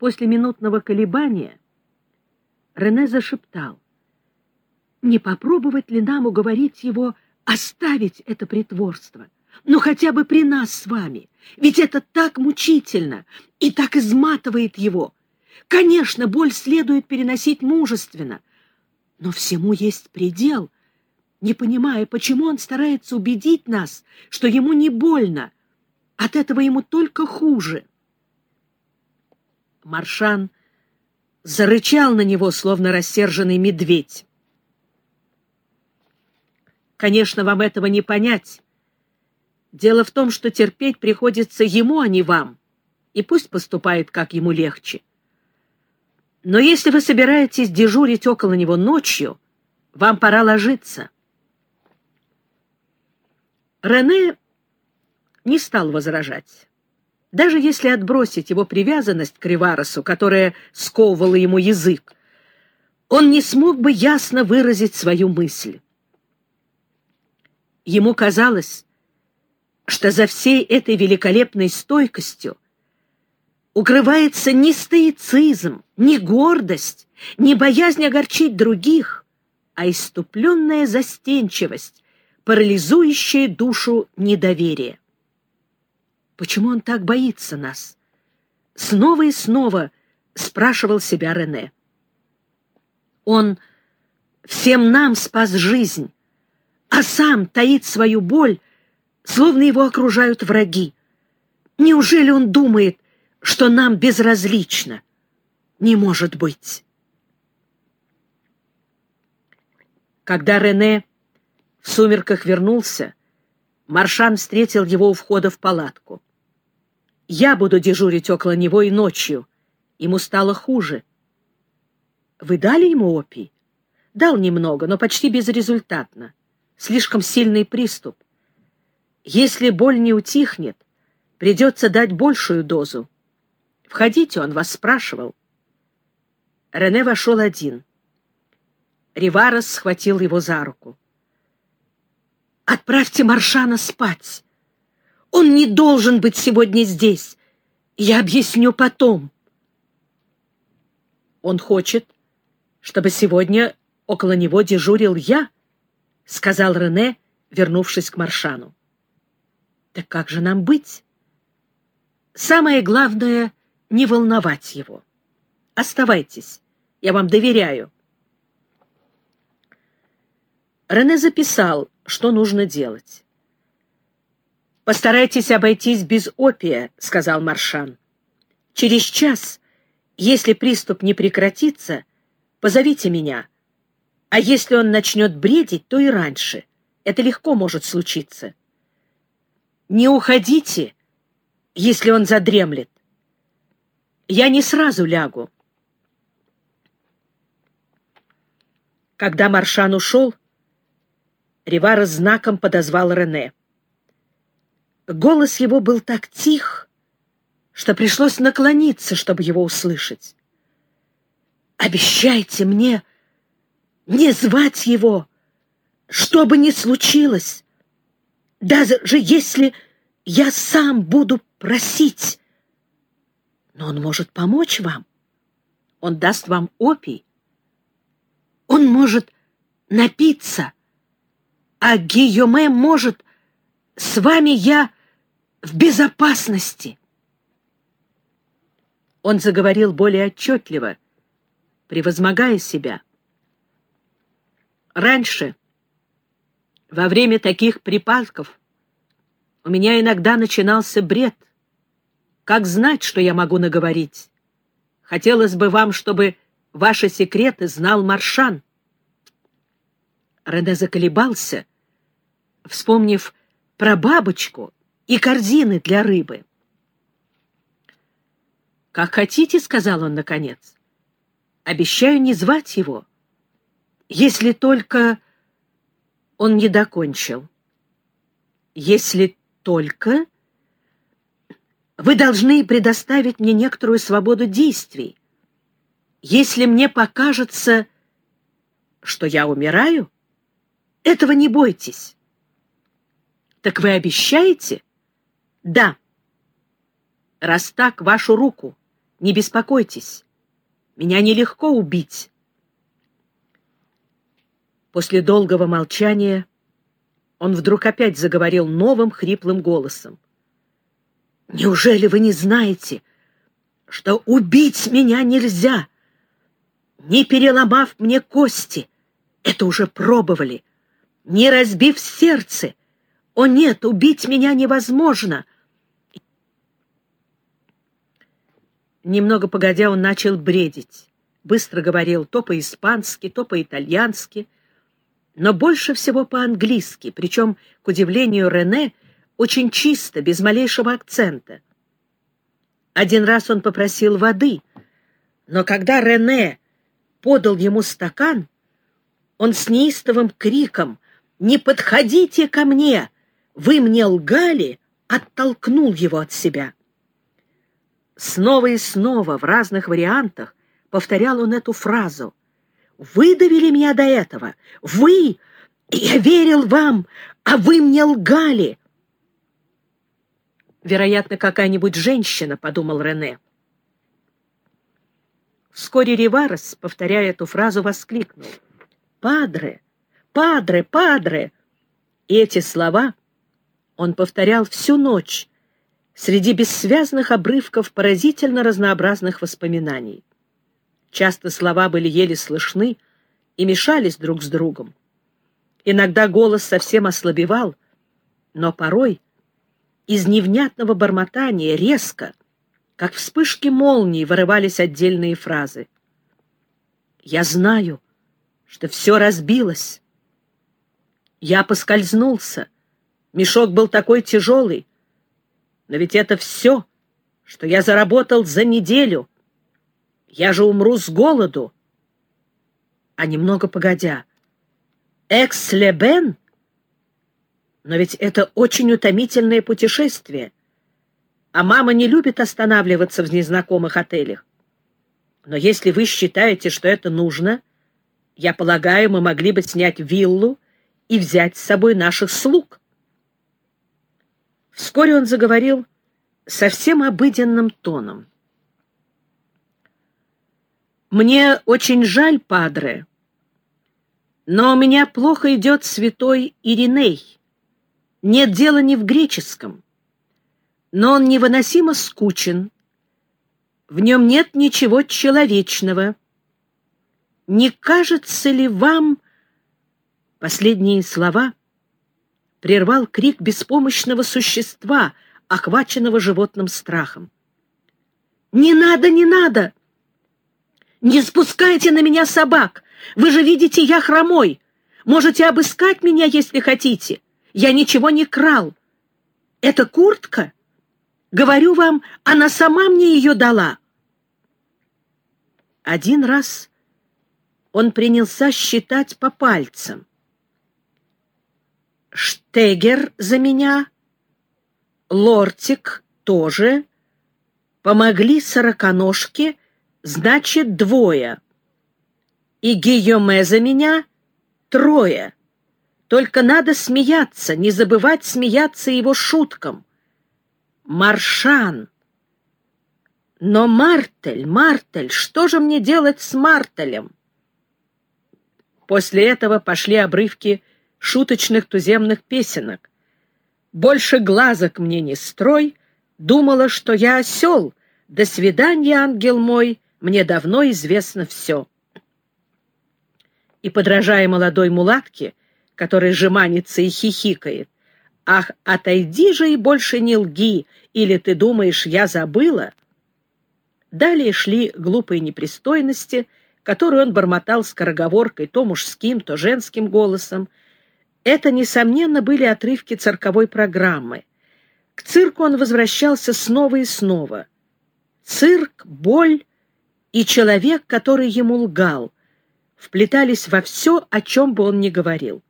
после минутного колебания Рене зашептал, не попробовать ли нам уговорить его оставить это притворство, ну хотя бы при нас с вами, ведь это так мучительно и так изматывает его. Конечно, боль следует переносить мужественно, но всему есть предел, не понимая, почему он старается убедить нас, что ему не больно, от этого ему только хуже. Маршан зарычал на него, словно рассерженный медведь. Конечно, вам этого не понять. Дело в том, что терпеть приходится ему, а не вам, и пусть поступает, как ему легче. Но если вы собираетесь дежурить около него ночью, вам пора ложиться. Рене не стал возражать. Даже если отбросить его привязанность к Риваросу, которая сковывала ему язык, он не смог бы ясно выразить свою мысль. Ему казалось, что за всей этой великолепной стойкостью укрывается не стоицизм, не гордость, не боязнь огорчить других, а иступленная застенчивость, парализующая душу недоверие. Почему он так боится нас? Снова и снова спрашивал себя Рене. Он всем нам спас жизнь, а сам таит свою боль, словно его окружают враги. Неужели он думает, что нам безразлично? Не может быть. Когда Рене в сумерках вернулся, Маршан встретил его у входа в палатку. Я буду дежурить около него и ночью. Ему стало хуже. Вы дали ему опий? Дал немного, но почти безрезультатно. Слишком сильный приступ. Если боль не утихнет, придется дать большую дозу. Входите, он вас спрашивал. Рене вошел один. Риварес схватил его за руку. «Отправьте Маршана спать!» Он не должен быть сегодня здесь. Я объясню потом. Он хочет, чтобы сегодня около него дежурил я, — сказал Рене, вернувшись к Маршану. Так как же нам быть? Самое главное — не волновать его. Оставайтесь, я вам доверяю. Рене записал, что нужно делать. «Постарайтесь обойтись без опия», — сказал Маршан. «Через час, если приступ не прекратится, позовите меня. А если он начнет бредить, то и раньше. Это легко может случиться. Не уходите, если он задремлет. Я не сразу лягу». Когда Маршан ушел, Ривара знаком подозвал Рене. Голос его был так тих, что пришлось наклониться, чтобы его услышать. «Обещайте мне не звать его, что бы ни случилось, даже если я сам буду просить. Но он может помочь вам. Он даст вам опий. Он может напиться, а Гийоме может... С вами я в безопасности. Он заговорил более отчетливо, превозмогая себя. Раньше, во время таких припадков, у меня иногда начинался бред. Как знать, что я могу наговорить? Хотелось бы вам, чтобы ваши секреты знал Маршан. Рене заколебался, вспомнив про бабочку и корзины для рыбы. «Как хотите», — сказал он наконец. «Обещаю не звать его, если только...» Он не докончил. «Если только...» «Вы должны предоставить мне некоторую свободу действий. Если мне покажется, что я умираю, этого не бойтесь». «Так вы обещаете?» «Да». «Раз так, вашу руку. Не беспокойтесь, меня нелегко убить. После долгого молчания он вдруг опять заговорил новым хриплым голосом. «Неужели вы не знаете, что убить меня нельзя, не переломав мне кости? Это уже пробовали. Не разбив сердце. О нет, убить меня невозможно!» Немного погодя, он начал бредить. Быстро говорил то по-испански, то по-итальянски, но больше всего по-английски, причем, к удивлению Рене, очень чисто, без малейшего акцента. Один раз он попросил воды, но когда Рене подал ему стакан, он с неистовым криком «Не подходите ко мне! Вы мне лгали!» оттолкнул его от себя. Снова и снова в разных вариантах повторял он эту фразу. «Вы довели меня до этого! Вы! Я верил вам, а вы мне лгали!» «Вероятно, какая-нибудь женщина», — подумал Рене. Вскоре Риварес, повторяя эту фразу, воскликнул. «Падре! Падре! Падре!» И эти слова он повторял всю ночь, среди бессвязных обрывков поразительно разнообразных воспоминаний. Часто слова были еле слышны и мешались друг с другом. Иногда голос совсем ослабевал, но порой из невнятного бормотания резко, как вспышки молнии, вырывались отдельные фразы. «Я знаю, что все разбилось. Я поскользнулся. Мешок был такой тяжелый, но ведь это все, что я заработал за неделю. Я же умру с голоду. А немного погодя. Экс-Лебен? Но ведь это очень утомительное путешествие. А мама не любит останавливаться в незнакомых отелях. Но если вы считаете, что это нужно, я полагаю, мы могли бы снять виллу и взять с собой наших слуг. Вскоре он заговорил совсем обыденным тоном. «Мне очень жаль, падре, но у меня плохо идет святой Ириней. Нет дела не в греческом, но он невыносимо скучен. В нем нет ничего человечного. Не кажется ли вам...» Последние слова прервал крик беспомощного существа, охваченного животным страхом. «Не надо, не надо! Не спускайте на меня собак! Вы же видите, я хромой! Можете обыскать меня, если хотите! Я ничего не крал! Это куртка? Говорю вам, она сама мне ее дала!» Один раз он принялся считать по пальцам. Штегер за меня, Лортик тоже, помогли сороконожке, значит, двое, и Гийоме за меня трое. Только надо смеяться, не забывать смеяться его шуткам. Маршан! Но Мартель, Мартель, что же мне делать с Мартелем? После этого пошли обрывки шуточных туземных песенок. Больше глазок мне не строй, думала, что я осел. До свидания, ангел мой, мне давно известно все. И, подражая молодой мулатке, который жеманится и хихикает, «Ах, отойди же и больше не лги, или ты думаешь, я забыла?» Далее шли глупые непристойности, которые он бормотал скороговоркой то мужским, то женским голосом, это, несомненно, были отрывки цирковой программы. К цирку он возвращался снова и снова. Цирк, боль и человек, который ему лгал, вплетались во все, о чем бы он ни говорил.